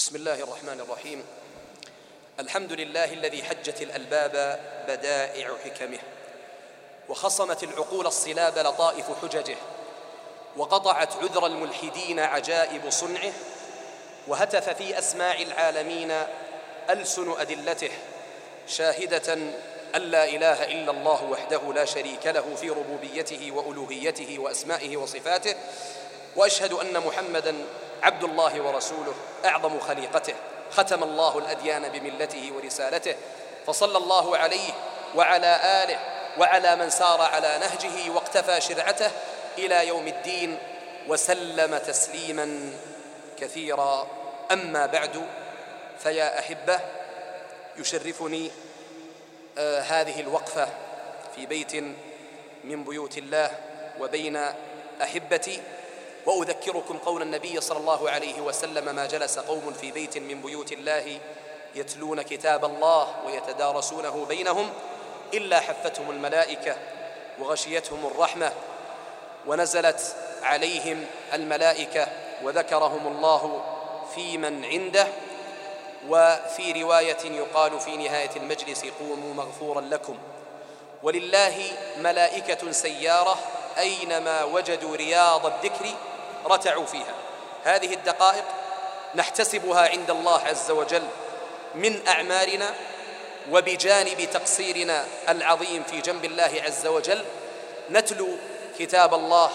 بسم الله الرحمن الرحيم. الحمد لله الذي حجت الألباب بدائع حكمه وخصمت العقول الصلاب لطائف حججه وقطعت عذر الملحدين عجائب صنعه وهتف في أسماع العالمين ألسن أدلته شاهدة أن لا إله إلا الله وحده لا شريك له في ربوبيته وألوهيته وأسمائه وصفاته وأشهد أن محمدًا عبد الله ورسوله أعظم خليقته ختم الله الأديان بملته ورسالته فصلى الله عليه وعلى آله وعلى من سار على نهجه واقتفى شرعته إلى يوم الدين وسلم تسليما كثيرا. أما بعد فيا أحبة يشرفني آه هذه الوقفة في بيت من بيوت الله وبين أحبتي وأذكركم قول النبي صلى الله عليه وسلم ما جلس قوم في بيت من بيوت الله يتلون كتاب الله ويتدارسونه بينهم إلا حفتهم الملائكة وغشيتهم الرحمة ونزلت عليهم الملائكة وذكرهم الله في من عنده وفي رواية يقال في نهاية المجلس قوموا مغفورا لكم ولله ملائكة سيارة أينما وجدوا رياض الذكر رتعوا فيها. هذه الدقائق نحتسبها عند الله عز وجل من أعمالنا وبجانب تقصيرنا العظيم في جنب الله عز وجل. نتلو كتاب الله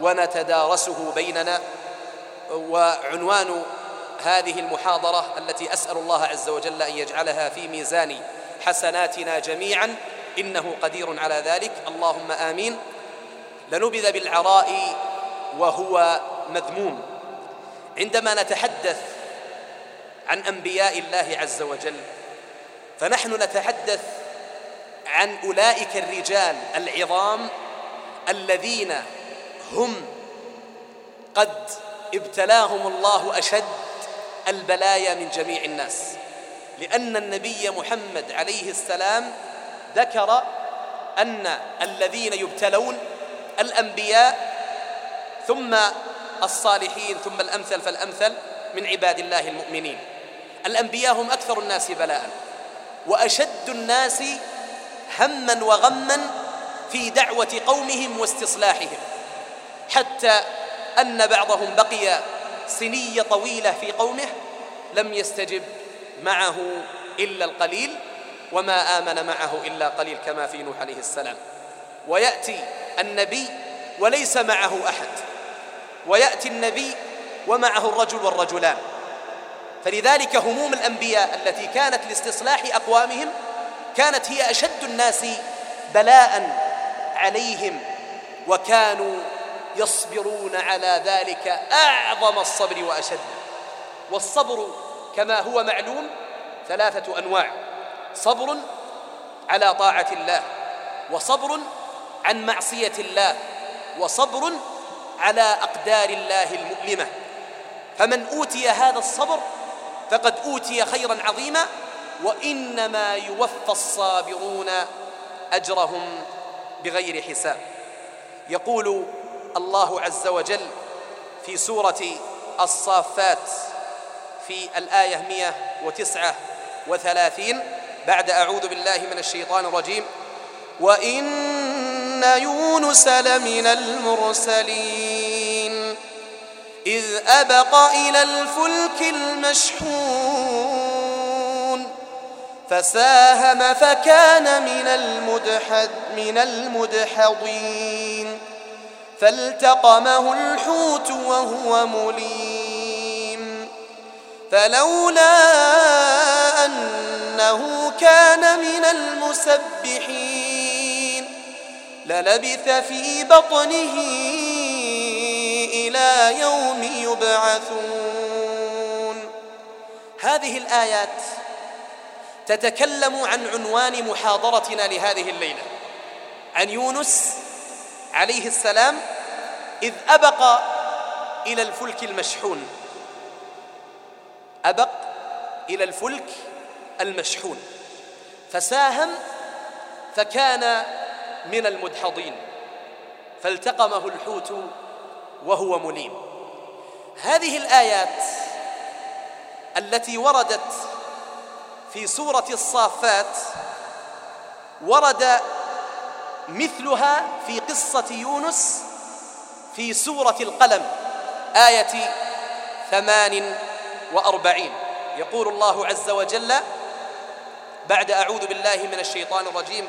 ونتدارسه بيننا وعنوان هذه المحاضرة التي أسأل الله عز وجل أن يجعلها في ميزان حسناتنا جميعا إنه قدير على ذلك. اللهم آمين. لنبذ بالعراء وهو مذموم. عندما نتحدث عن أنبياء الله عز وجل فنحن نتحدث عن أولئك الرجال العظام الذين هم قد ابتلاهم الله أشد البلايا من جميع الناس. لأن النبي محمد عليه السلام ذكر أن الذين يبتلون الأنبياء ثم الصالحين ثم الأمثل فالأمثل من عباد الله المؤمنين. الأنبياء هم أكثر الناس بلاء وأشد الناس هما وغما في دعوة قومهم واستصلاحهم. حتى أن بعضهم بقي سنيه طويلة في قومه لم يستجب معه إلا القليل وما آمن معه إلا قليل كما في نوح عليه السلام. ويأتي النبي وليس معه أحد. ويأتي النبي ومعه الرجل والرجلان. فلذلك هموم الأنبياء التي كانت لاستصلاح أقوامهم كانت هي أشد الناس بلاء عليهم وكانوا يصبرون على ذلك أعظم الصبر وأشد. والصبر كما هو معلوم ثلاثة أنواع صبر على طاعة الله وصبر عن معصية الله وصبر على أقدار الله المؤلمة. فمن أوتي هذا الصبر فقد أوتي خيرا عظيما وإنما يوفى الصابرون أجرهم بغير حساب. يقول الله عز وجل في سورة الصافات في الآية 139 بعد أعوذ بالله من الشيطان الرجيم وان يونس لمن المرسلين. إذ أبق إلى الفلك المشحون. فساهم فكان من المدحد من المدحضين. فالتقمه الحوت وهو مليم. فلولا أنه كان من المسبحين للبث في بطنه إلى يوم يبعثون. هذه الآيات تتكلم عن عنوان محاضرتنا لهذه الليلة. عن يونس عليه السلام إذ أبق إلى الفلك المشحون. أبق إلى الفلك المشحون. فساهم فكان من المدحضين. فالتقمه الحوت وهو مليم. هذه الآيات التي وردت في سورة الصافات ورد مثلها في قصة يونس في سورة القلم آية ثمان وأربعين. يقول الله عز وجل بعد أعوذ بالله من الشيطان الرجيم.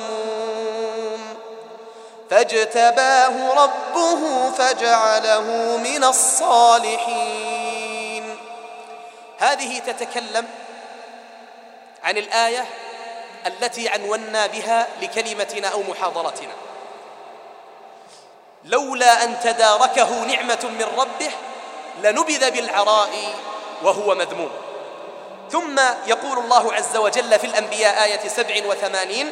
فاجتباه ربه فجعله من الصالحين. هذه تتكلم عن الآية التي عنونا بها لكلمتنا أو محاضرتنا. لولا أن تداركه نعمة من ربه لنبذ بالعراء وهو مذموم. ثم يقول الله عز وجل في الأنبياء آية سبع وثمانين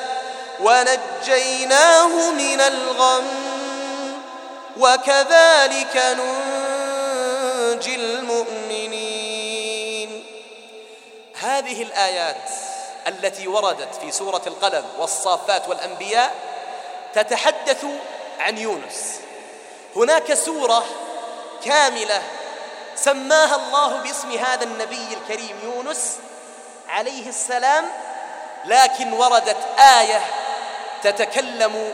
ونجيناه من الغم وكذلك ننجي المؤمنين. هذه الآيات التي وردت في سورة القلم والصافات والأنبياء تتحدث عن يونس. هناك سورة كاملة سماها الله باسم هذا النبي الكريم يونس عليه السلام لكن وردت آية تتكلم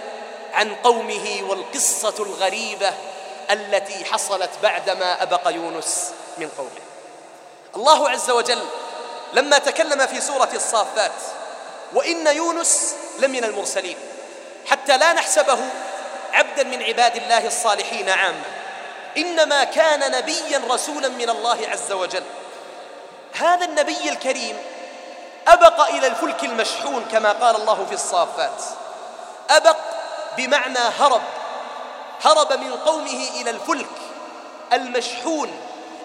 عن قومه والقصة الغريبة التي حصلت بعدما أبق يونس من قومه. الله عز وجل لما تكلم في سورة الصافات وإن يونس لمن المرسلين حتى لا نحسبه عبدا من عباد الله الصالحين عامة إنما كان نبيا رسولا من الله عز وجل. هذا النبي الكريم أبق إلى الفلك المشحون كما قال الله في الصافات. أبق بمعنى هرب. هرب من قومه إلى الفلك المشحون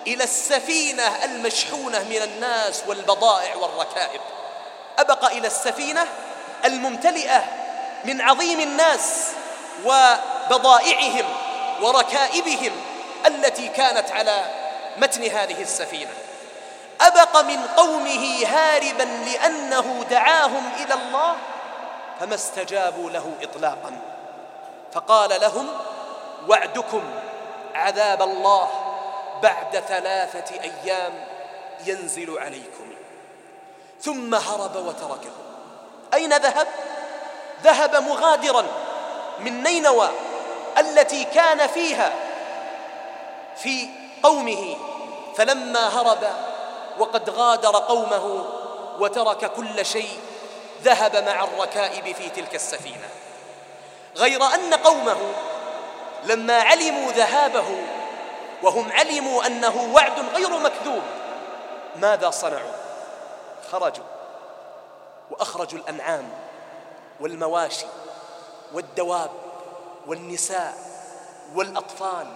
إلى السفينة المشحونة من الناس والبضائع والركائب. أبق إلى السفينة الممتلئة من عظيم الناس وبضائعهم وركائبهم التي كانت على متن هذه السفينة. أبق من قومه هاربا لأنه دعاهم إلى الله فما استجابوا له إطلاقا. فقال لهم وعدكم عذاب الله بعد ثلاثة أيام ينزل عليكم. ثم هرب وتركه. أين ذهب؟ ذهب مغادرا من نينوى التي كان فيها في قومه. فلما هرب وقد غادر قومه وترك كل شيء ذهب مع الركائب في تلك السفينة. غير أن قومه لما علموا ذهابه وهم علموا أنه وعد غير مكذوب ماذا صنعوا؟ خرجوا وأخرجوا الأنعام والمواشي والدواب والنساء والأطفال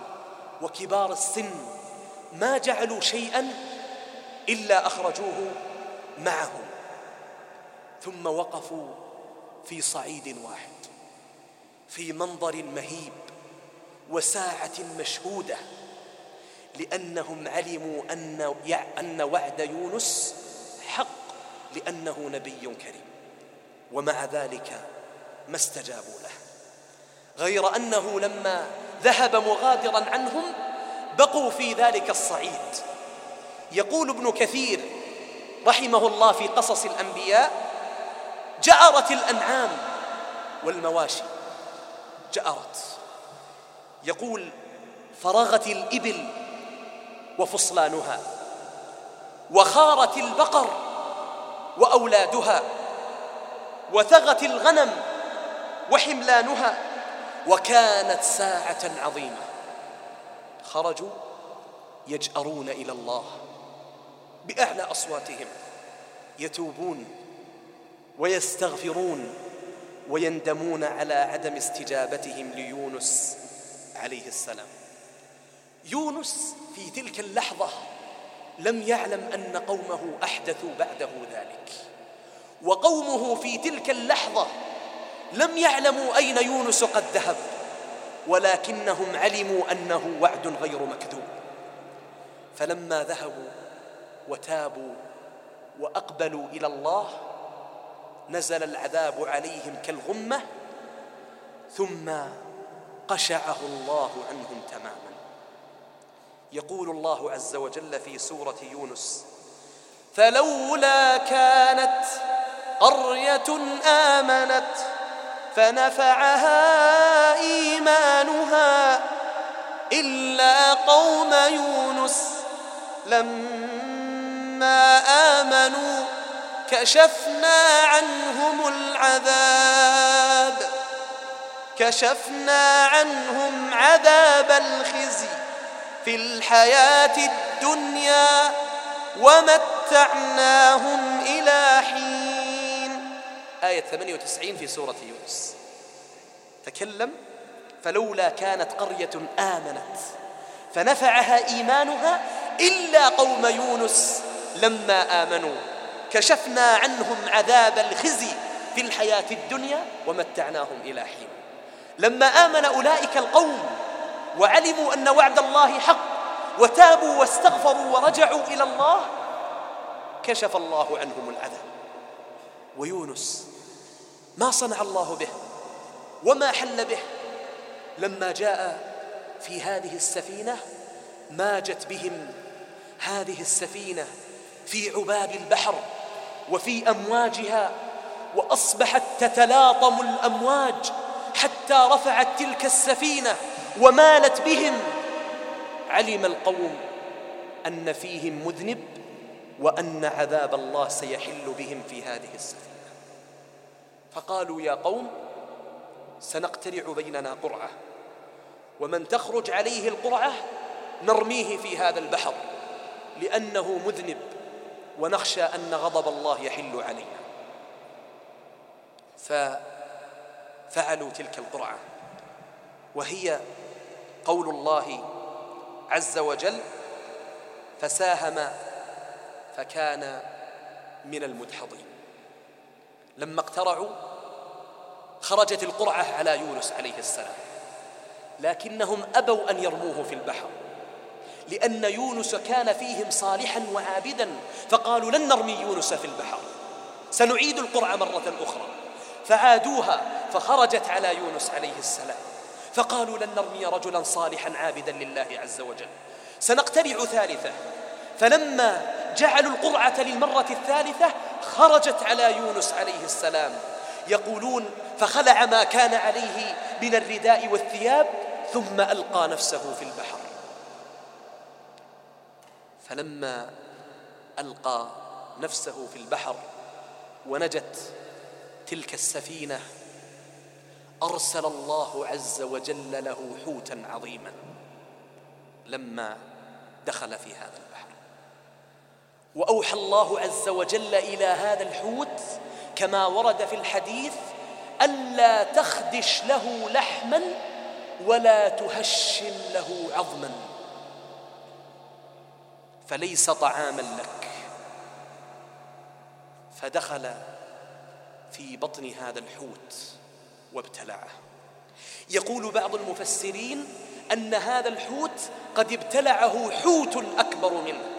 وكبار السن ما جعلوا شيئا إلا أخرجوه معهم. ثم وقفوا في صعيد واحد في منظر مهيب وساعة مشهودة لأنهم علموا أن أن وعد يونس حق لأنه نبي كريم ومع ذلك ما استجابوا له. غير أنه لما ذهب مغادرا عنهم بقوا في ذلك الصعيد. يقول ابن كثير رحمه الله في قصص الأنبياء جأرت الأنعام والمواشي. جأرت. يقول فرغت الإبل وفصلانها وخارت البقر وأولادها وثغت الغنم وحملانها وكانت ساعة عظيمة. خرجوا يجأرون إلى الله بأعلى أصواتهم يتوبون ويستغفرون ويندمون على عدم استجابتهم ليونس عليه السلام. يونس في تلك اللحظة لم يعلم أن قومه أحدثوا بعده ذلك. وقومه في تلك اللحظة لم يعلموا أين يونس قد ذهب ولكنهم علموا أنه وعد غير مكذوب. فلما ذهبوا وتابوا وأقبلوا إلى الله نزل العذاب عليهم كالغمة ثم قشعه الله عنهم تماما. يقول الله عز وجل في سورة يونس فلولا كانت قرية آمنت فنفعها إيمانها إلا قوم يونس لما آمنوا كشفنا عنهم العذاب كشفنا عنهم عذاب الخزي في الحياة الدنيا ومتعناهم إلى حين. آية 98 في سورة يونس. تكلم فلولا كانت قرية آمنت فنفعها إيمانها إلا قوم يونس لما آمنوا. كشفنا عنهم عذاب الخزي في الحياة الدنيا ومتعناهم إلى حين. لما آمن أولئك القوم وعلموا أن وعد الله حق وتابوا واستغفروا ورجعوا إلى الله كشف الله عنهم العذاب. ويونس ما صنع الله به؟ وما حل به؟ لما جاء في هذه السفينة ماجت بهم هذه السفينة في عباب البحر. وفي أمواجها وأصبحت تتلاطم الأمواج حتى رفعت تلك السفينة ومالت بهم. علم القوم أن فيهم مذنب وأن عذاب الله سيحل بهم في هذه السفينة. فقالوا يا قوم سنقترع بيننا قرعة ومن تخرج عليه القرعة نرميه في هذا البحر لأنه مذنب. ونخشى أن غضب الله يحل علينا. ففعلوا تلك القرعة. وهي قول الله عز وجل فساهم فكان من المدحضين. لما اقترعوا خرجت القرعة على يونس عليه السلام لكنهم أبوا أن يرموه في البحر. لأن يونس كان فيهم صالحا وعابدا فقالوا لن نرمي يونس في البحر. سنعيد القرعة مرة أخرى. فعادوها فخرجت على يونس عليه السلام. فقالوا لن نرمي رجلا صالحا عابدا لله عز وجل. سنقترع ثالثة. فلما جعلوا القرعة للمرة الثالثة خرجت على يونس عليه السلام. يقولون فخلع ما كان عليه من الرداء والثياب ثم ألقى نفسه في البحر. فلما ألقى نفسه في البحر ونجت تلك السفينة أرسل الله عز وجل له حوتا عظيما لما دخل في هذا البحر. وأوحى الله عز وجل إلى هذا الحوت كما ورد في الحديث ألا تخدش له لحما ولا تهشم له عظما. فليس طعاما لك. فدخل في بطن هذا الحوت وابتلعه. يقول بعض المفسرين أن هذا الحوت قد ابتلعه حوت أكبر منه.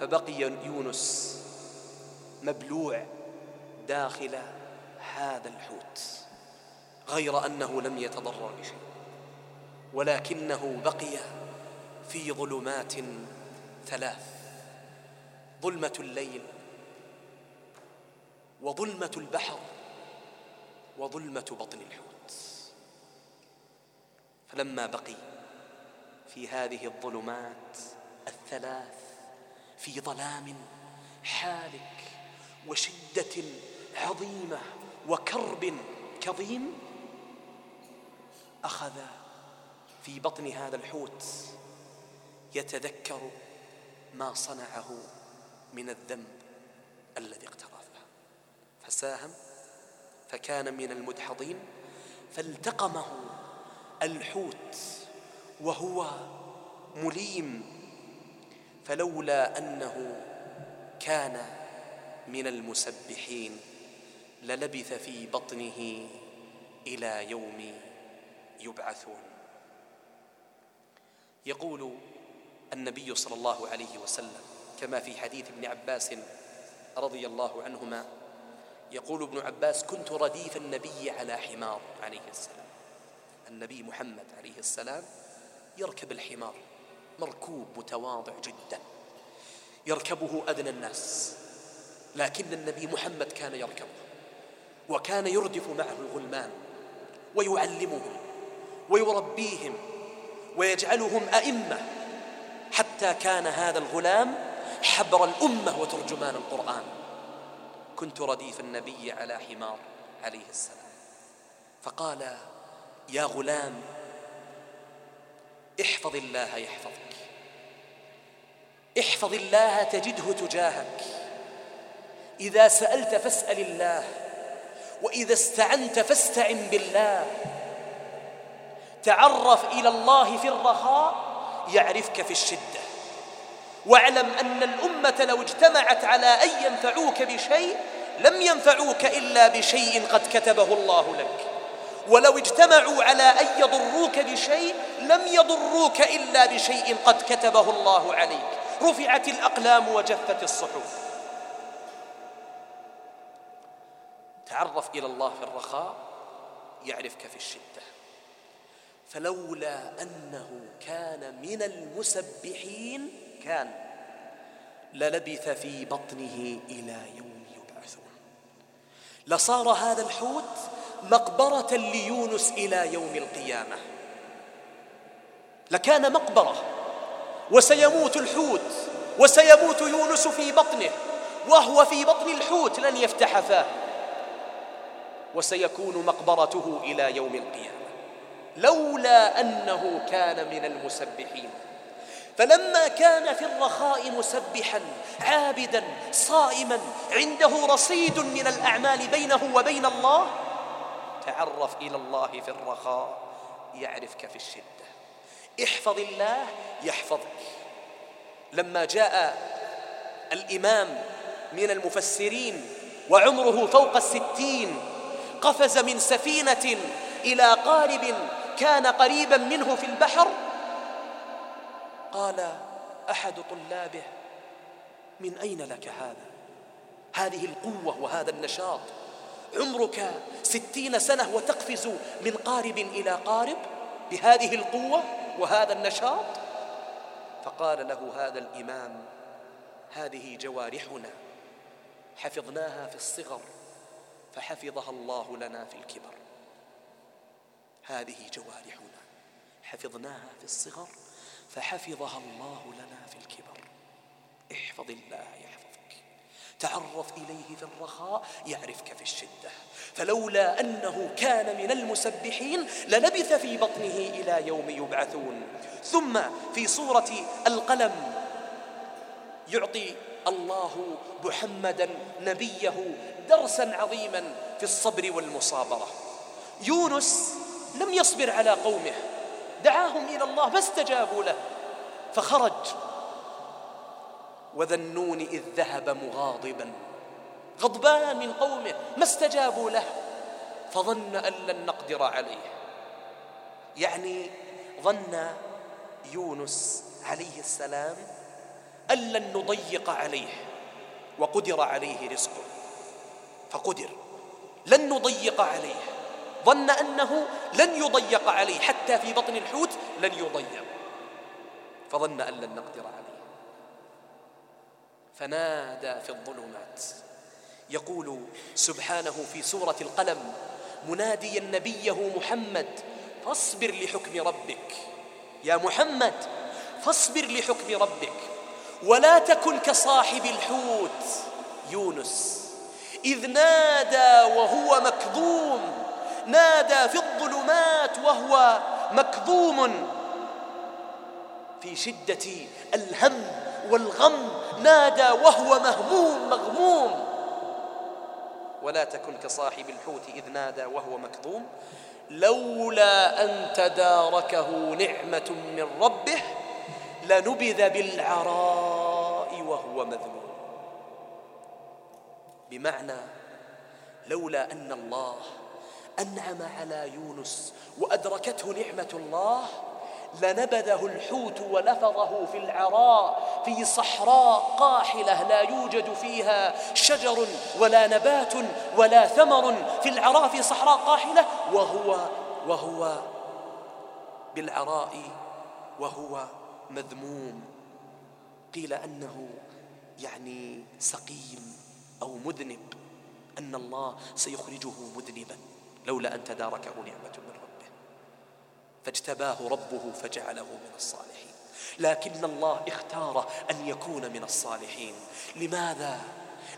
فبقي يونس مبلوع داخل هذا الحوت غير أنه لم يتضرر بشيء ولكنه بقي في ظلمات ثلاث ظلمة الليل وظلمة البحر وظلمة بطن الحوت. فلما بقي في هذه الظلمات الثلاث في ظلام حالك وشدة عظيمة وكرب كظيم أخذ في بطن هذا الحوت يتذكر ما صنعه من الذنب الذي اقترفه فساهم فكان من المدحضين فالتقمه الحوت وهو مليم. فلولا أنه كان من المسبحين للبث في بطنه إلى يوم يبعثون. يقول النبي صلى الله عليه وسلم كما في حديث ابن عباس رضي الله عنهما يقول ابن عباس كنت رديف النبي على حمار عليه السلام. النبي محمد عليه السلام يركب الحمار مركوب متواضع جدا يركبه أدنى الناس لكن النبي محمد كان يركبه وكان يردف معه الغلمان ويعلمهم ويربيهم ويجعلهم أئمة حتى كان هذا الغلام حبر الأمة وترجمان القرآن. كنت رديف النبي على حمار عليه السلام. فقال يا غلام احفظ الله يحفظك. احفظ الله تجده تجاهك. إذا سألت فاسأل الله وإذا استعنت فاستعن بالله. تعرف إلى الله في الرخاء يعرفك في الشدة. واعلم أن الأمة لو اجتمعت على أن ينفعوك بشيء لم ينفعوك إلا بشيء قد كتبه الله لك. ولو اجتمعوا على أن يضروك بشيء لم يضروك إلا بشيء قد كتبه الله عليك. رفعت الأقلام وجفت الصحف. تعرف إلى الله في الرخاء يعرفك في الشدة. فلولا أنه كان من المسبحين كان للبث في بطنه إلى يوم يبعثون. لصار هذا الحوت مقبرة ليونس إلى يوم القيامة. لكان مقبرة وسيموت الحوت وسيموت يونس في بطنه وهو في بطن الحوت لن يفتح فاه. وسيكون مقبرته إلى يوم القيامة. لولا أنه كان من المسبحين. فلما كان في الرخاء مسبحا عابدا صائما عنده رصيد من الأعمال بينه وبين الله تعرف إلى الله في الرخاء يعرفك في الشدة. احفظ الله يحفظك. لما جاء الإمام من المفسرين وعمره فوق الستين قفز من سفينة إلى قارب كان قريبا منه في البحر؟ قال أحد طلابه. من أين لك هذا؟ هذه القوة وهذا النشاط. عمرك ستين سنة وتقفز من قارب إلى قارب بهذه القوة وهذا النشاط؟ فقال له هذا الإمام هذه جوارحنا. حفظناها في الصغر فحفظها الله لنا في الكبر. هذه جوارحنا. حفظناها في الصغر فحفظها الله لنا في الكبر. احفظ الله يحفظك. تعرف إليه في الرخاء يعرفك في الشدة. فلولا أنه كان من المسبحين للبث في بطنه إلى يوم يبعثون. ثم في سورة القلم يعطي الله محمدا نبيه درسا عظيما في الصبر والمصابرة. يونس لم يصبر على قومه. دعاهم إلى الله فاستجابوا له. فخرج. وذا النون إذ ذهب مغاضبا. غضبان من قومه. ما استجابوا له. فظن أن لن نقدر عليه. يعني ظن يونس عليه السلام أن لن نضيق عليه. وقدر عليه رزقه. فقدر. لن نضيق عليه. ظن أنه لن يضيق عليه حتى في بطن الحوت لن يضيق. فظن أن لن نقدر عليه. فنادى في الظلمات. يقول سبحانه في سورة القلم مناديا نبيه محمد فاصبر لحكم ربك. يا محمد فاصبر لحكم ربك. ولا تكن كصاحب الحوت. يونس إذ نادى وهو مكظوم. نادى في الظلمات وهو مكظوم في شدة الهم والغم. نادى وهو مهموم مغموم. ولا تكن كصاحب الحوت إذ نادى وهو مكظوم. لولا أن تداركه نعمة من ربه لنبذ بالعراء وهو مذموم. بمعنى لولا أن الله أنعم على يونس وأدركته نعمة الله لنبذه الحوت ولفظه في العراء في صحراء قاحلة لا يوجد فيها شجر ولا نبات ولا ثمر في العراء في صحراء قاحلة وهو وهو بالعراء وهو مذموم. قيل أنه يعني سقيم أو مذنب أن الله سيخرجه مذنبا. لولا أن تداركه نعمة من ربه. فاجتباه ربه فجعله من الصالحين. لكن الله اختار أن يكون من الصالحين. لماذا؟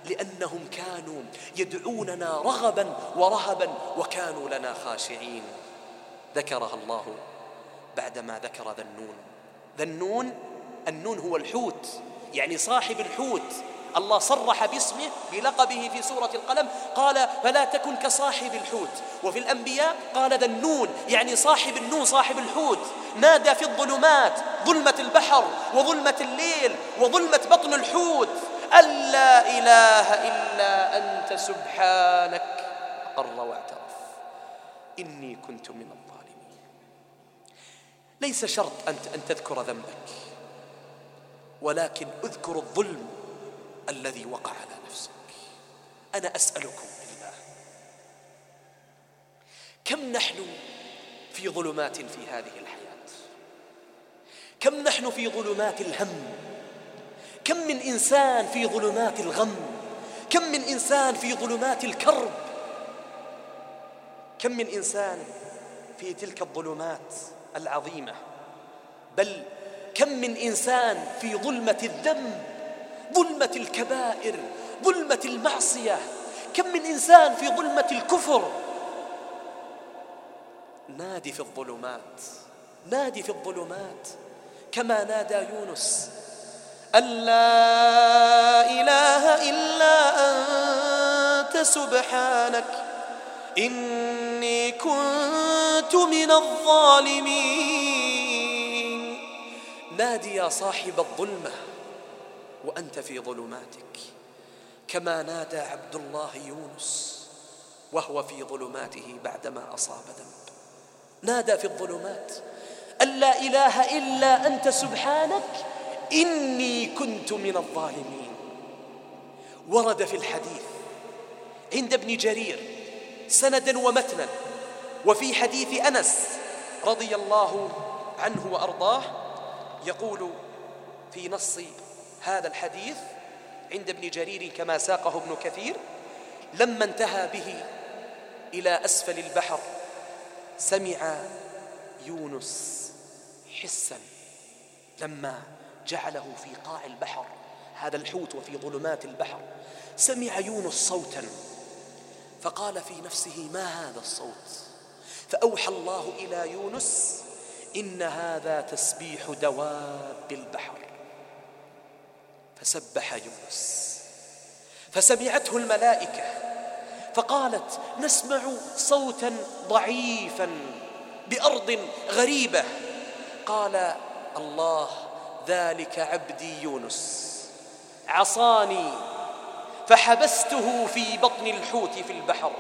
لأنهم كانوا يدعوننا رغبا ورهبا وكانوا لنا خاشعين. ذكرها الله بعدما ذكر ذا النون. ذا النون النون هو الحوت يعني صاحب الحوت. الله صرح باسمه بلقبه في سورة القلم قال فلا تكن كصاحب الحوت. وفي الأنبياء قال ذا النون. يعني صاحب النون صاحب الحوت. نادى في الظلمات ظلمة البحر وظلمة الليل وظلمة بطن الحوت. ألا إله إلا أنت سبحانك. أقر واعترف. إني كنت من الظالمين. ليس شرط أن تذكر ذنبك ولكن اذكر الظلم الذي وقع على نفسك. أنا أسألكم بالله كم نحن في ظلمات في هذه الحياة؟ كم نحن في ظلمات الهم؟ كم من إنسان في ظلمات الغم؟ كم من إنسان في ظلمات الكرب؟ كم من إنسان في تلك الظلمات العظيمة؟ بل كم من إنسان في ظلمة الذنب؟ ظلمة الكبائر ظلمة المعصية. كم من إنسان في ظلمة الكفر؟ نادي في الظلمات نادي في الظلمات. كما نادى يونس أن لا إله إلا أنت سبحانك إني كنت من الظالمين. نادي يا صاحب الظلمة. وأنت في ظلماتك. كما نادى عبد الله يونس وهو في ظلماته بعدما أصاب ذنب. نادى في الظلمات. أن لا إله إلا أنت سبحانك إني كنت من الظالمين. ورد في الحديث عند ابن جرير سندا ومتنا وفي حديث أنس رضي الله عنه وأرضاه يقول في نص هذا الحديث عند ابن جرير كما ساقه ابن كثير لما انتهى به إلى أسفل البحر سمع يونس حسا لما جعله في قاع البحر هذا الحوت وفي ظلمات البحر. سمع يونس صوتا فقال في نفسه ما هذا الصوت؟ فأوحى الله إلى يونس إن هذا تسبيح دواب البحر. فسبح يونس. فسمعته الملائكة فقالت نسمع صوتا ضعيفا بأرض غريبة. قال الله ذلك عبدي يونس. عصاني فحبسته في بطن الحوت في البحر.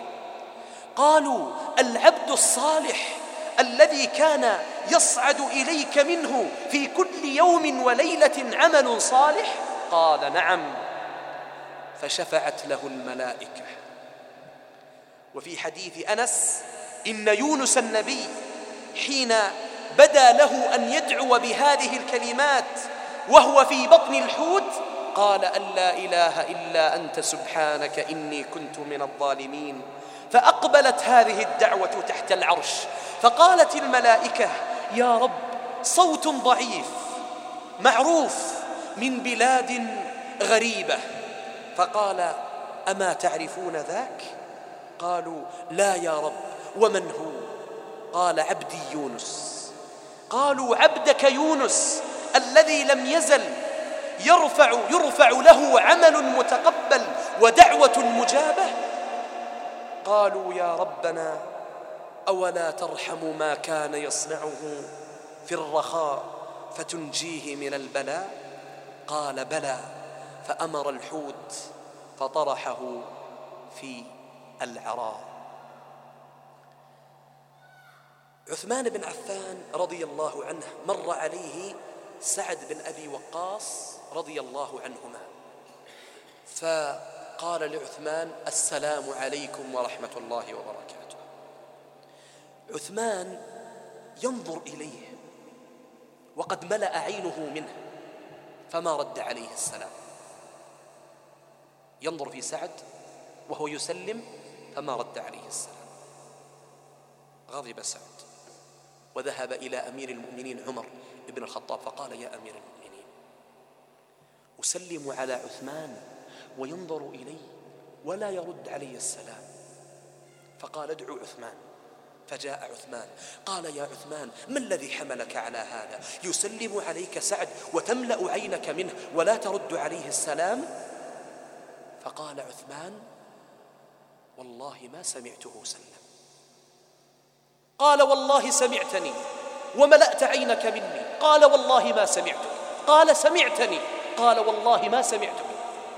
قالوا العبد الصالح الذي كان يصعد إليك منه في كل يوم وليلة عمل صالح قال نعم فشفعت له الملائكة. وفي حديث أنس إن يونس النبي حين بدا له أن يدعو بهذه الكلمات وهو في بطن الحوت قال أن لا إله إلا أنت سبحانك إني كنت من الظالمين. فأقبلت هذه الدعوة تحت العرش فقالت الملائكة يا رب صوت ضعيف معروف من بلاد غريبة. فقال أما تعرفون ذاك؟ قالوا لا يا رب ومن هو؟ قال عبدي يونس. قالوا عبدك يونس الذي لم يزل يرفع يرفع له عمل متقبل ودعوة مجابة؟ قالوا يا ربنا أولا ترحم ما كان يصنعه في الرخاء فتنجيه من البلاء؟ قال بلى فأمر الحوت فطرحه في العراء عثمان بن عفان رضي الله عنه مر عليه سعد بن أبي وقاص رضي الله عنهما فقال لعثمان السلام عليكم ورحمة الله وبركاته. عثمان ينظر إليه وقد ملأ عينه منه فما رد عليه السلام. ينظر في سعد وهو يسلم فما رد عليه السلام. غضب سعد وذهب إلى أمير المؤمنين عمر بن الخطاب فقال يا أمير المؤمنين أسلم على عثمان وينظر إلي ولا يرد علي السلام. فقال ادعو عثمان. فجاء عثمان. قال يا عثمان ما الذي حملك على هذا؟ يسلم عليك سعد وتملأ عينك منه ولا ترد عليه السلام. فقال عثمان والله ما سمعته سلم. قال والله سمعتني وملأت عينك مني. قال والله ما سمعتك. قال سمعتني. قال والله ما سمعتك.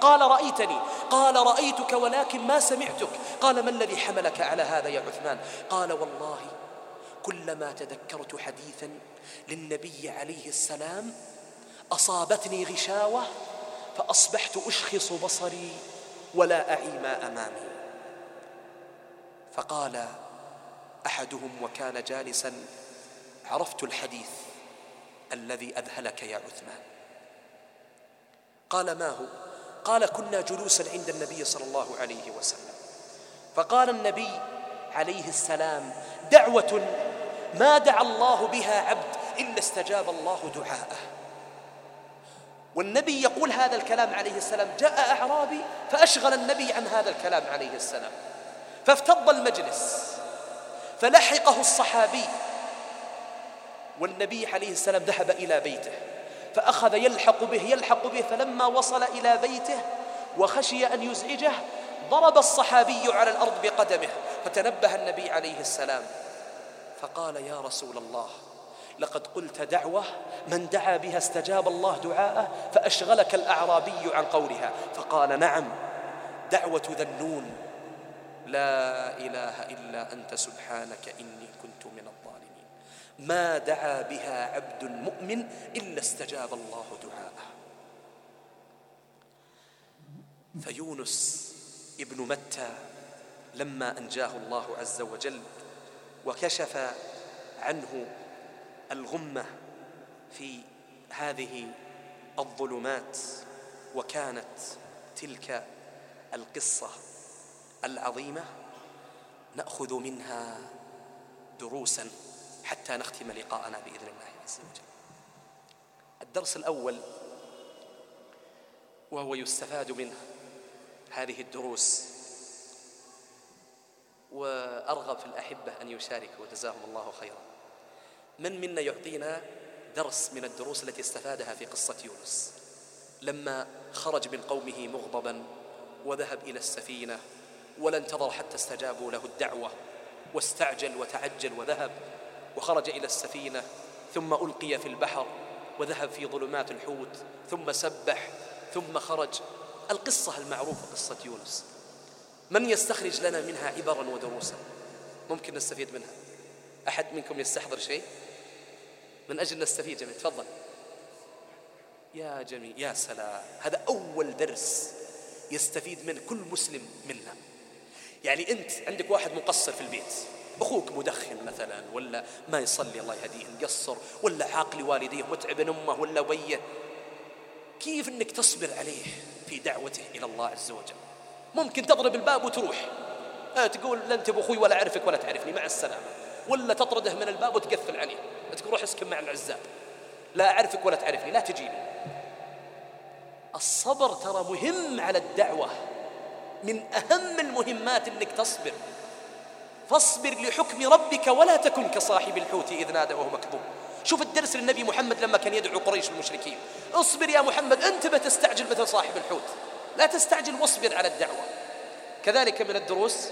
قال رأيتني. قال رأيتك ولكن ما سمعتك. قال ما الذي حملك على هذا يا عثمان؟ قال والله كلما تذكرت حديثا للنبي عليه السلام أصابتني غشاوة فأصبحت أشخص بصري ولا أعي ما أمامي. فقال أحدهم وكان جالسا عرفت الحديث الذي أذهلك يا عثمان. قال ما هو؟ قال كنا جلوسا عند النبي صلى الله عليه وسلم. فقال النبي عليه السلام دعوة ما دعا الله بها عبد إلا استجاب الله دعاءه. والنبي يقول هذا الكلام عليه السلام جاء أعرابي فأشغل النبي عن هذا الكلام عليه السلام. فافتض المجلس فلحقه الصحابي. والنبي عليه السلام ذهب إلى بيته. فأخذ يلحق به يلحق به فلما وصل إلى بيته وخشي أن يزعجه ضرب الصحابي على الأرض بقدمه فتنبه النبي عليه السلام فقال يا رسول الله لقد قلت دعوة من دعا بها استجاب الله دعاءه فأشغلك الأعرابي عن قولها. فقال نعم دعوة ذنون لا إله إلا أنت سبحانك إني كنت من ما دعا بها عبد مؤمن إلا استجاب الله دعاءه. فيونس ابن متى لما أنجاه الله عز وجل وكشف عنه الغمة في هذه الظلمات وكانت تلك القصة العظيمة نأخذ منها دروسا. حتى نختم لقاءنا بإذن الله عز وجل. الدرس الأول وهو يستفاد منه هذه الدروس وأرغب في الأحبة أن يشاركوا جزاهم الله خيرا. من منا يعطينا درس من الدروس التي استفادها في قصة يونس؟ لما خرج من قومه مغضبا وذهب إلى السفينة ولا انتظر حتى استجابوا له الدعوة واستعجل وتعجل وذهب وخرج إلى السفينة ثم ألقي في البحر وذهب في ظلمات الحوت ثم سبح ثم خرج. القصة المعروفة قصة يونس. من يستخرج لنا منها عبرا ودروسا؟ ممكن نستفيد منها. أحد منكم يستحضر شيء؟ من أجل نستفيد جميل تفضل. يا جميل يا سلام. هذا أول درس يستفيد منه كل مسلم منا. يعني أنت عندك واحد مقصر في البيت. أخوك مدخن مثلا ولا ما يصلي الله يهديه مقصر ولا عاق لوالديه متعب أمه ولا أبيه كيف أنك تصبر عليه في دعوته إلى الله عز وجل؟ ممكن تضرب الباب وتروح. آه تقول لا أنت أخوي ولا أعرفك ولا تعرفني مع السلامة. ولا تطرده من الباب وتقفل عليه. تقول روح اسكن مع العزاب. لا أعرفك ولا تعرفني لا تجيني. الصبر ترى مهم على الدعوة. من أهم المهمات أنك تصبر. فاصبر لحكم ربك ولا تكن كصاحب الحوت إذ نادى وهو مكذوب. شوف الدرس للنبي محمد لما كان يدعو قريش المشركين. اصبر يا محمد أنت بتستعجل مثل صاحب الحوت. لا تستعجل واصبر على الدعوة. كذلك من الدروس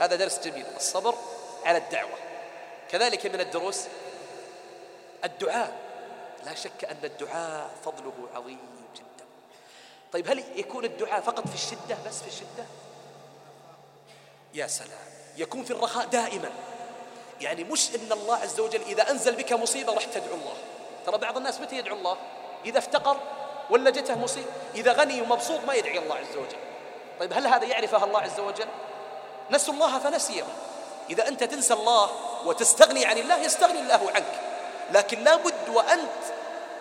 هذا درس جميل الصبر على الدعوة. كذلك من الدروس الدعاء. لا شك أن الدعاء فضله عظيم جدا. طيب هل يكون الدعاء فقط في الشدة؟ بس في الشدة؟ يا سلام. يكون في الرخاء دائما. يعني مش إن الله عز وجل إذا أنزل بك مصيبة راح تدعو الله. ترى بعض الناس متى يدعو الله؟ إذا افتقر ولا جته مصيبة. إذا غني ومبسوط ما يدعي الله عز وجل. طيب هل هذا يعرفه الله عز وجل؟ نسوا الله فنسيهم إذا أنت تنسى الله وتستغني عن الله يستغني الله عنك. لكن لابد وأنت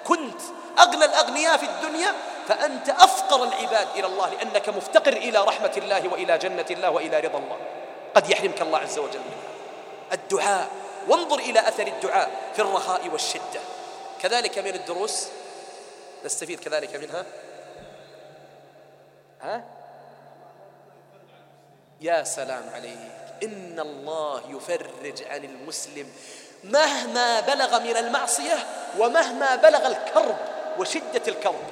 كنت أغنى الأغنياء في الدنيا فأنت أفقر العباد إلى الله لأنك مفتقر إلى رحمة الله وإلى جنة الله وإلى رضا الله. قد يحرمك الله عز وجل منها. الدعاء وانظر إلى أثر الدعاء في الرخاء والشدة. كذلك من الدروس؟ نستفيد كذلك منها؟ ها؟ يا سلام عليك. إن الله يفرج عن المسلم مهما بلغ من المعصية ومهما بلغ الكرب وشدة الكرب.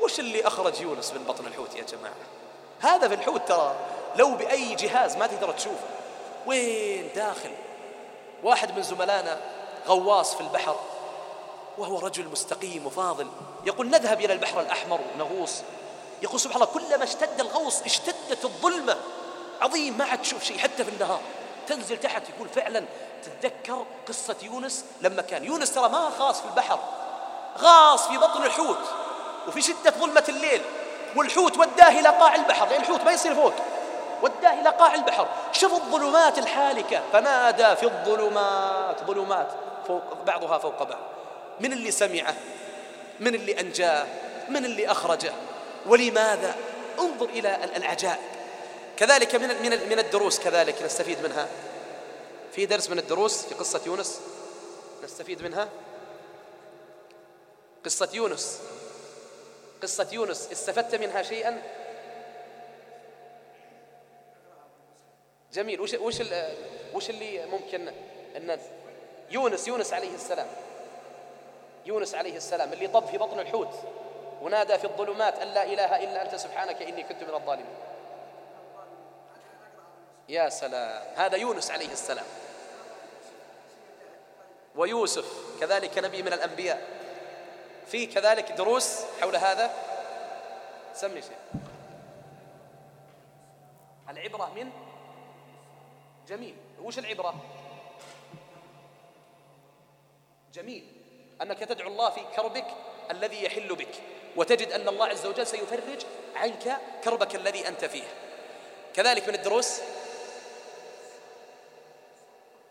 وش اللي أخرج يونس من بطن الحوت يا جماعة؟ هذا في الحوت ترى. لو بأي جهاز ما تقدر تشوفه. وين؟ داخل. واحد من زملائنا غواص في البحر وهو رجل مستقيم وفاضل يقول نذهب إلى البحر الأحمر ونغوص. يقول سبحان الله كلما اشتد الغوص اشتدت الظلمة. عظيم ما عاد تشوف شيء حتى في النهار. تنزل تحت يقول فعلا. تتذكر قصة يونس؟ لما كان يونس ترى ما غاص في البحر غاص في بطن الحوت وفي شدة ظلمة الليل والحوت وداه إلى قاع البحر لأن الحوت ما يصير فوق. وداه إلى قاع البحر. شوف الظلمات الحالكة. فنادى في الظلمات. ظلمات فوق بعضها فوق بعض. من اللي سمعه؟ من اللي أنجاه؟ من اللي أخرجه؟ ولماذا؟ انظر إلى العجائب. كذلك من من من الدروس كذلك نستفيد منها. في درس من الدروس في قصة يونس؟ نستفيد منها؟ قصة يونس. قصة يونس استفدت منها شيئا؟ جميل. وش وش وش اللي ممكن الناس يونس يونس عليه السلام. يونس عليه السلام اللي طب في بطن الحوت ونادى في الظلمات أن لا إله إلا أنت سبحانك إني كنت من الظالمين. يا سلام. هذا يونس عليه السلام. ويوسف كذلك نبي من الأنبياء. في كذلك دروس حول هذا؟ سمي شيء العبرة من جميل. وش العبرة؟ جميل. أنك تدعو الله في كربك الذي يحل بك وتجد أن الله عز وجل سيفرج عنك كربك الذي أنت فيه. كذلك من الدروس؟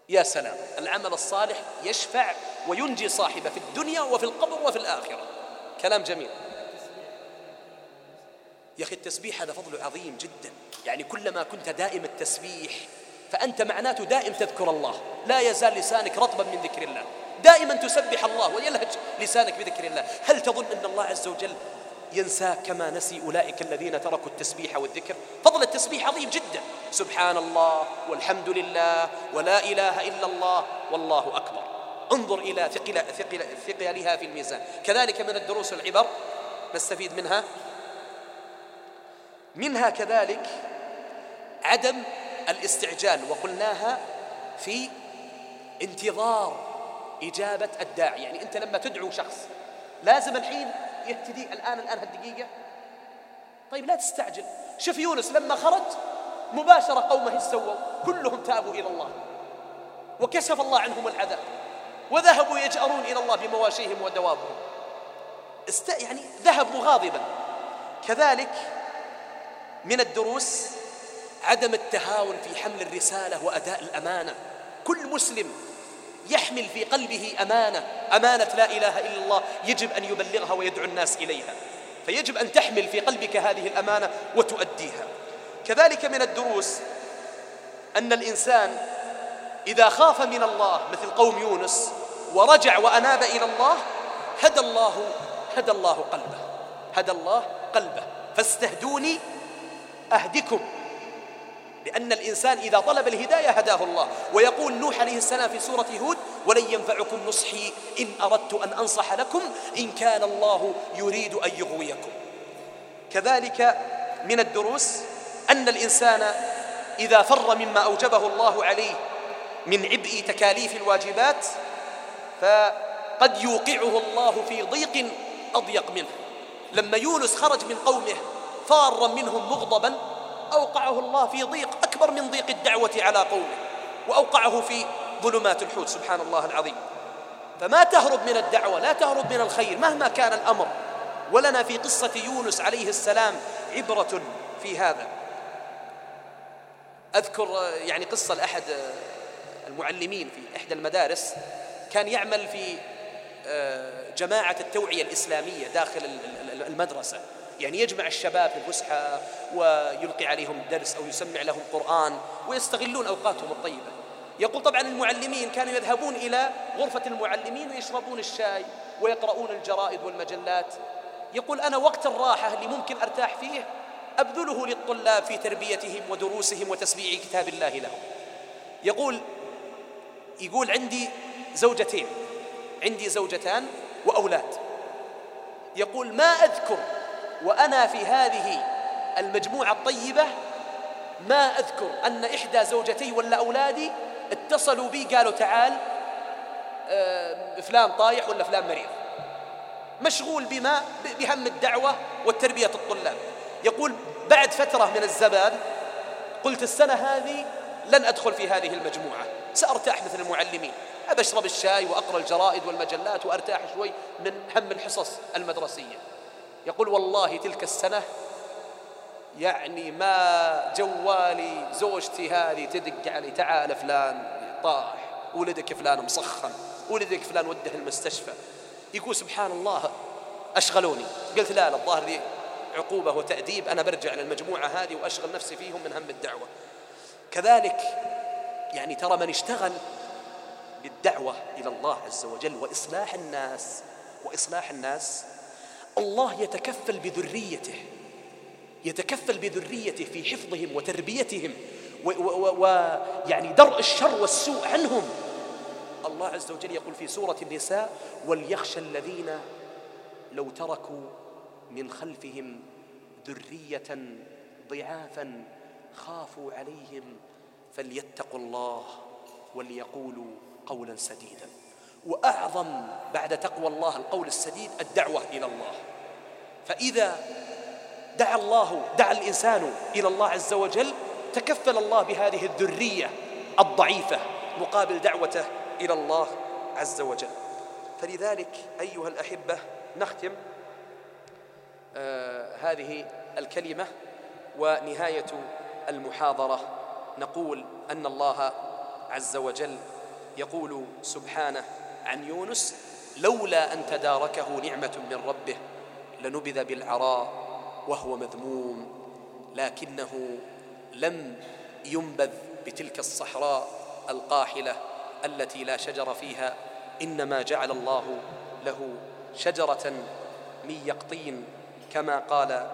يا سلام. العمل الصالح يشفع وينجي صاحبه في الدنيا وفي القبر وفي الآخرة. كلام جميل. يا أخي التسبيح هذا فضل عظيم جدا. يعني كلما كنت دائم التسبيح فأنت معناته دائم تذكر الله. لا يزال لسانك رطبا من ذكر الله. دائما تسبح الله ويلهج لسانك بذكر الله. هل تظن أن الله عز وجل ينساك كما نسي أولئك الذين تركوا التسبيح والذكر؟ فضل التسبيح عظيم جدا. سبحان الله والحمد لله ولا إله إلا الله والله أكبر. انظر إلى ثقل ثقل ثقلها في الميزان. كذلك من الدروس العبر نستفيد منها. منها كذلك عدم الاستعجال وقلناها في انتظار إجابة الداعي. يعني أنت لما تدعو شخص لازم الحين يهتدي الآن الآن هالدقيقة. طيب لا تستعجل. شوف يونس لما خرج مباشرة قومه استووا كلهم تابوا إلى الله وكشف الله عنهم العذاب وذهبوا يجأرون إلى الله بمواشيهم ودوابهم. است... يعني ذهب مغاضبا. كذلك من الدروس عدم التهاون في حمل الرسالة وأداء الأمانة. كل مسلم يحمل في قلبه أمانة أمانة لا إله إلا الله يجب أن يبلغها ويدعو الناس إليها. فيجب أن تحمل في قلبك هذه الأمانة وتؤديها. كذلك من الدروس أن الإنسان إذا خاف من الله مثل قوم يونس ورجع وأناب إلى الله هدى الله هدى الله قلبه. هدى الله قلبه. فاستهدوني أهدكم. لأن الإنسان إذا طلب الهداية هداه الله. ويقول نوح عليه السلام في سورة هود ولن ينفعكم نصحي إن أردت أن أنصح لكم إن كان الله يريد أن يغويكم. كذلك من الدروس أن الإنسان إذا فر مما أوجبه الله عليه من عبء تكاليف الواجبات فقد يوقعه الله في ضيق أضيق منه. لما يونس خرج من قومه فارا منهم مغضبا أوقعه الله في ضيق أكبر من ضيق الدعوة على قومه وأوقعه في ظلمات الحوت سبحان الله العظيم. فما تهرب من الدعوة لا تهرب من الخير مهما كان الأمر. ولنا في قصة يونس عليه السلام عبرة في هذا. أذكر يعني قصة لأحد المعلمين في إحدى المدارس كان يعمل في آه، جماعة التوعية الإسلامية داخل المدرسة. يعني يجمع الشباب في الفسحة ويلقي عليهم درس أو يسمع لهم قرآن ويستغلون أوقاتهم الطيبة. يقول طبعا المعلمين كانوا يذهبون إلى غرفة المعلمين ويشربون الشاي ويقرؤون الجرائد والمجلات. يقول أنا وقت الراحة اللي ممكن أرتاح فيه أبذله للطلاب في تربيتهم ودروسهم وتسبيع كتاب الله لهم. يقول يقول عندي زوجتين عندي زوجتان وأولاد. يقول ما أذكر وأنا في هذه المجموعة الطيبة ما أذكر أن إحدى زوجتي ولا أولادي اتصلوا بي قالوا تعال آه، فلان طايح ولا فلان مريض. مشغول بما بهم الدعوة والتربية الطلاب. يقول بعد فترة من الزمان قلت السنة هذه لن أدخل في هذه المجموعة. سأرتاح مثل المعلمين. أبشرب الشاي وأقرأ الجرائد والمجلات وأرتاح شوي من هم الحصص المدرسية. يقول والله تلك السنة يعني ما جوالي زوجتي هذه تدق علي تعال فلان طاح ولدك فلان مسخن ولدك فلان وده المستشفى. يقول سبحان الله أشغلوني. قلت لا لا الظاهر ذي عقوبة وتأديب أنا برجع للمجموعة هذه وأشغل نفسي فيهم من هم الدعوة. كذلك يعني ترى من اشتغل بالدعوة إلى الله عز وجل وإصلاح الناس وإصلاح الناس الله يتكفل بذريته يتكفل بذريته في حفظهم وتربيتهم ويعني درء الشر والسوء عنهم. الله عز وجل يقول في سورة النساء وليخشى الذين لو تركوا من خلفهم ذرية ضعافا خافوا عليهم فليتقوا الله وليقولوا قولا سديدا. وأعظم بعد تقوى الله القول السديد الدعوة إلى الله. فإذا دعا الله دعا الإنسان إلى الله عز وجل تكفل الله بهذه الذرية الضعيفة مقابل دعوته إلى الله عز وجل. فلذلك أيها الأحبة نختم آه هذه الكلمة ونهاية المحاضرة. نقول أن الله عز وجل يقول سبحانه عن يونس لولا أن تداركه نعمة من ربه لنبذ بالعراء وهو مذموم لكنه لم ينبذ بتلك الصحراء القاحلة التي لا شجر فيها إنما جعل الله له شجرة من يقطين كما قال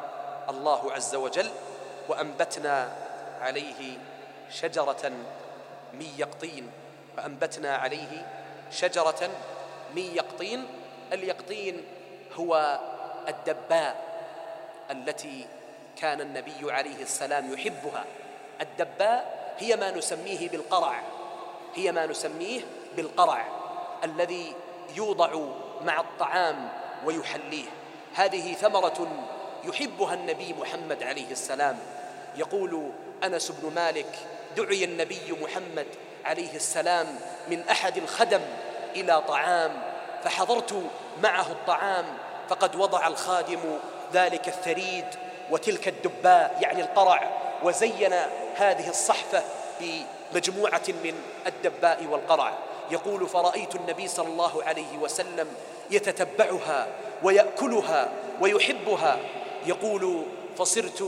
الله عز وجل وأنبتنا عليه شجرة من يقطين وأنبتنا عليه شجرة من يقطين. اليقطين هو الدباء التي كان النبي عليه السلام يحبها. الدباء هي ما نسميه بالقرع هي ما نسميه بالقرع الذي يوضع مع الطعام ويحليه. هذه ثمرة يحبها النبي محمد عليه السلام. يقول أنس بن مالك دعي النبي محمد عليه السلام من أحد الخدم إلى طعام فحضرت معه الطعام فقد وضع الخادم ذلك الثريد وتلك الدباء يعني القرع وزين هذه الصحفة بمجموعة من الدباء والقرع. يقول فرأيت النبي صلى الله عليه وسلم يتتبعها ويأكلها ويحبها. يقول فصرت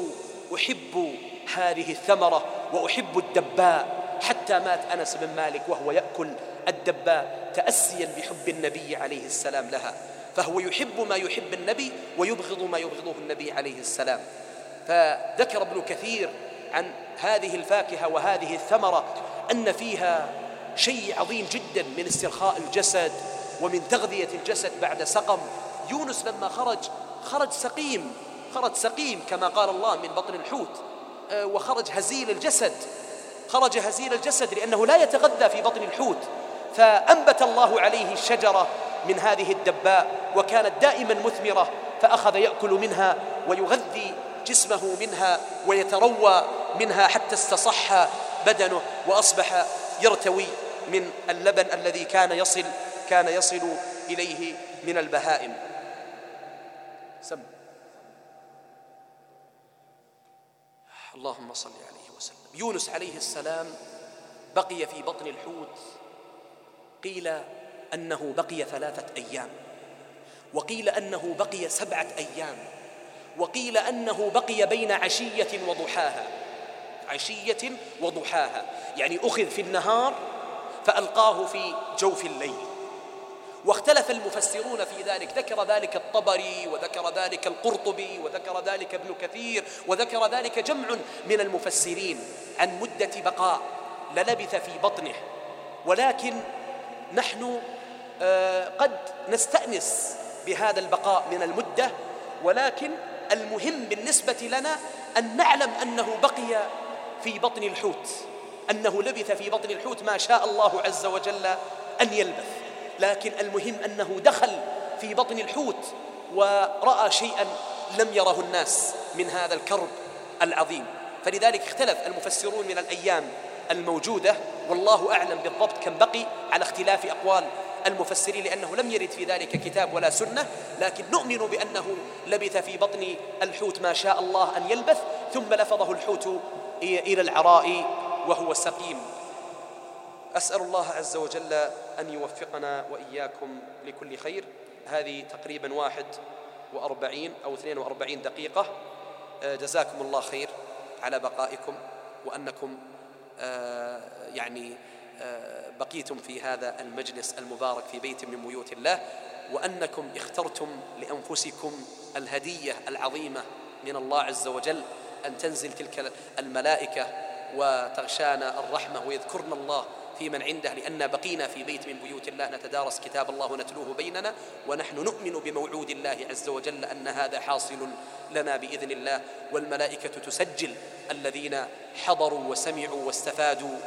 أحب هذه الثمرة وأحب الدباء. حتى مات أنس بن مالك وهو يأكل الدباء تأسيا بحب النبي عليه السلام لها. فهو يحب ما يحب النبي ويبغض ما يبغضه النبي عليه السلام. فذكر ابن كثير عن هذه الفاكهة وهذه الثمرة أن فيها شيء عظيم جدا من استرخاء الجسد ومن تغذية الجسد بعد سقم. يونس لما خرج خرج سقيم خرج سقيم كما قال الله من بطن الحوت آه، وخرج هزيل الجسد. خرج هزيل الجسد لأنه لا يتغذى في بطن الحوت فأنبت الله عليه الشجرة من هذه الدباء وكانت دائما مثمرة فأخذ يأكل منها ويغذي جسمه منها ويتروى منها حتى استصح بدنه وأصبح يرتوي من اللبن الذي كان يصل كان يصل إليه من البهائم. سم. اللهم صل وسلم يونس عليه السلام بقي في بطن الحوت قيل أنه بقي ثلاثة أيام وقيل أنه بقي سبعة أيام وقيل أنه بقي بين عشية وضحاها عشية وضحاها يعني أخذ في النهار فألقاه في جوف الليل. واختلف المفسرون في ذلك. ذكر ذلك الطبري وذكر ذلك القرطبي وذكر ذلك ابن كثير وذكر ذلك جمع من المفسرين. عن مدة بقاء للبث في بطنه. ولكن نحن آه، قد نستأنس بهذا البقاء من المدة. ولكن المهم بالنسبة لنا أن نعلم أنه بقي في بطن الحوت. أنه لبث في بطن الحوت ما شاء الله عز وجل أن يلبث. لكن المهم أنه دخل في بطن الحوت ورأى شيئا لم يره الناس من هذا الكرب العظيم. فلذلك اختلف المفسرون من الأيام الموجودة والله أعلم بالضبط كم بقي على اختلاف أقوال المفسرين لأنه لم يرد في ذلك كتاب ولا سنة. لكن نؤمن بأنه لبث في بطن الحوت ما شاء الله أن يلبث ثم لفظه الحوت إلى العراء وهو سقيم. أسأل الله عز وجل أن يوفقنا وإياكم لكل خير. هذه تقريبا واحد وأربعين أو اثنين وأربعين دقيقة. آه، جزاكم الله خير على بقائكم وأنكم آه، يعني آه، بقيتم في هذا المجلس المبارك في بيت من بيوت الله وأنكم اخترتم لأنفسكم الهدية العظيمة من الله عز وجل أن تنزل تلك الملائكة وتغشانا الرحمة ويذكرنا الله في من عنده لأن بقينا في بيت من بيوت الله نتدارس كتاب الله ونتلوه بيننا ونحن نؤمن بموعود الله عز وجل أن هذا حاصل لنا بإذن الله. والملائكة تسجل الذين حضروا وسمعوا واستفادوا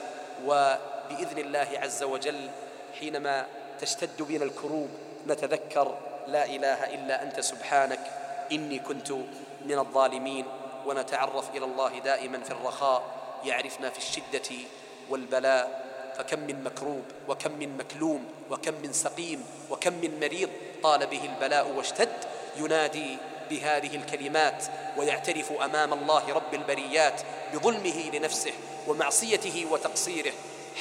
وبإذن الله عز وجل حينما تشتد بنا الكروب نتذكر لا إله إلا أنت سبحانك إني كنت من الظالمين. ونتعرف إلى الله دائما في الرخاء يعرفنا في الشدة والبلاء. فكم من مكروب وكم من مكلوم وكم من سقيم وكم من مريض طال به البلاء واشتد ينادي بهذه الكلمات ويعترف أمام الله رب البريات بظلمه لنفسه ومعصيته وتقصيره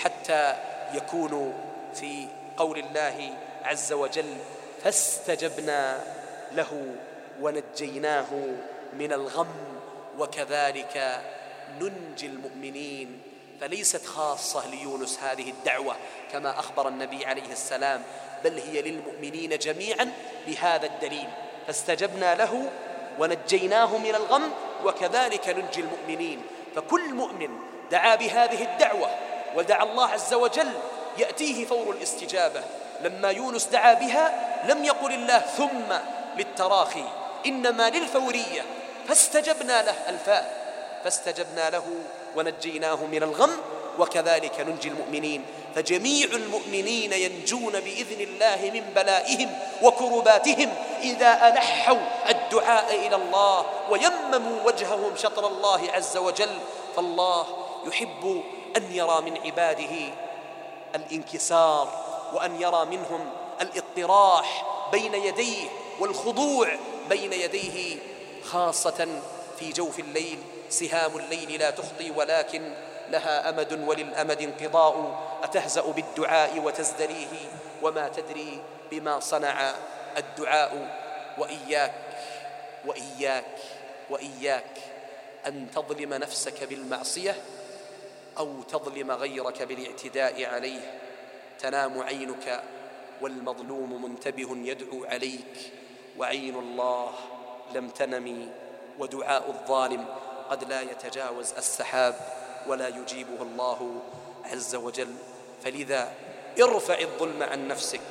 حتى يكون في قول الله عز وجل فاستجبنا له ونجيناه من الغم وكذلك ننجي المؤمنين فليست خاصة ليونس هذه الدعوة كما أخبر النبي عليه السلام بل هي للمؤمنين جميعا بهذا الدليل. فاستجبنا له ونجيناه من الغم وكذلك ننجي المؤمنين. فكل مؤمن دعا بهذه الدعوة ودعا الله عز وجل يأتيه فور الاستجابة. لما يونس دعا بها لم يقل الله ثم للتراخي إنما للفورية. فاستجبنا له الفاء. فاستجبنا له ونجيناه من الغم وكذلك ننجي المؤمنين. فجميع المؤمنين ينجون بإذن الله من بلائهم وكرباتهم إذا الحوا الدعاء إلى الله ويمموا وجههم شطر الله عز وجل. فالله يحب أن يرى من عباده الانكسار وأن يرى منهم الاضطراح بين يديه والخضوع بين يديه خاصة في جوف الليل. سهام الليل لا تخطي ولكن لها أمد وللأمد انقضاء. أتهزأ بالدعاء وتزدريه وما تدري بما صنع الدعاء. وإياك وإياك وإياك أن تظلم نفسك بالمعصية أو تظلم غيرك بالاعتداء عليه. تنام عينك والمظلوم منتبه يدعو عليك. وعين الله لم تنم ودعاء الظالم. قد لا يتجاوز السحاب ولا يجيبه الله عز وجل. فلذا ارفع الظلم عن نفسك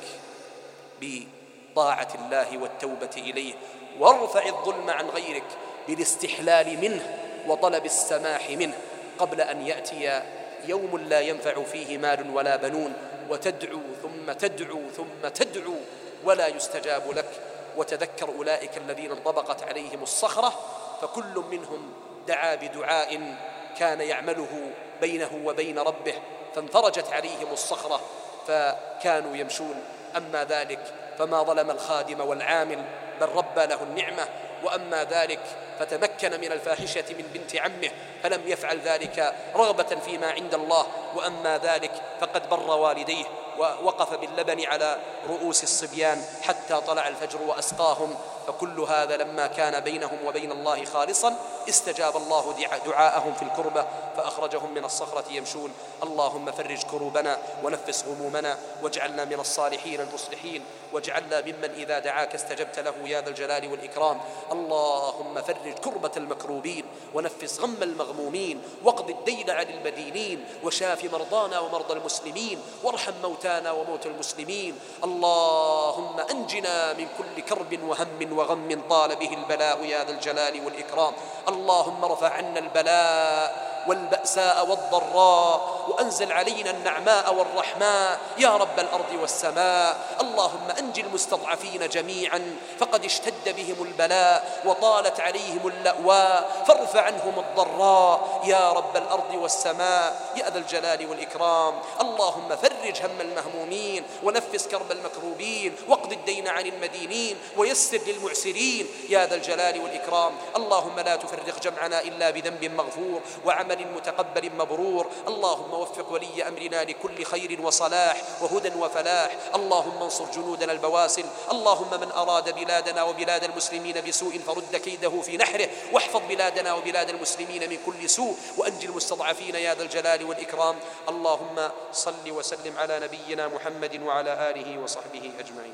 بطاعة الله والتوبة إليه وارفع الظلم عن غيرك بالاستحلال منه وطلب السماح منه قبل أن يأتي يوم لا ينفع فيه مال ولا بنون وتدعو ثم تدعو ثم تدعو ولا يستجاب لك. وتذكر أولئك الذين انطبقت عليهم الصخرة فكل منهم دعا بدعاء كان يعمله بينه وبين ربه فانفرجت عليهم الصخرة فكانوا يمشون. أما ذلك فما ظلم الخادم والعامل بل ربى له النعمة. وأما ذلك فتمكن من الفاحشة من بنت عمه فلم يفعل ذلك رغبة فيما عند الله. وأما ذلك فقد بر والديه. ووقف باللبن على رؤوس الصبيان حتى طلع الفجر وأسقاهم فكل هذا لما كان بينهم وبين الله خالصا استجاب الله دعاءهم في الكربة فأخرجهم من الصخرة يمشون. اللهم فرج كروبنا ونفس غمومنا واجعلنا من الصالحين المصلحين واجعلنا ممن إذا دعاك استجبت له يا ذا الجلال والإكرام. اللهم فرج كربة المكروبين ونفس غم المغمومين واقض الدين عن المدينين وشاف مرضانا ومرضى المسلمين وارحم موتانا وموتى المسلمين. اللهم أنجنا من كل كرب وهم وغم طال به البلاء يا ذا الجلال والإكرام. اللهم ارفع عنا البلاء والبأساء والضراء وأنزل علينا النعماء والرحماء يا رب الأرض والسماء. اللهم أنج المستضعفين جميعا فقد اشتد بهم البلاء وطالت عليهم اللأواء. فارفع عنهم الضراء يا رب الأرض والسماء يا ذا الجلال والإكرام. اللهم فرج هم المهمومين ونفس كرب المكروبين واقض الدين عن المدينين ويسر للمعسرين. يا ذا الجلال والإكرام اللهم لا تفرق جمعنا إلا بذنب مغفور وعمل متقبل مبرور. اللهم وفق ولي أمرنا لكل خير وصلاح وهدى وفلاح. اللهم انصر جنودنا البواسل. اللهم من أراد بلادنا وبلاد المسلمين بسوء فرد كيده في نحره. واحفظ بلادنا وبلاد المسلمين من كل سوء. وأنجي المستضعفين يا ذا الجلال والإكرام. اللهم صل وسلم على نبينا محمد وعلى آله وصحبه أجمعين.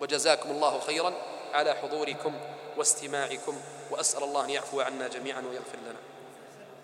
وجزاكم الله خيرا على حضوركم واستماعكم وأسأل الله أن يعفو عنا جميعا ويغفر لنا.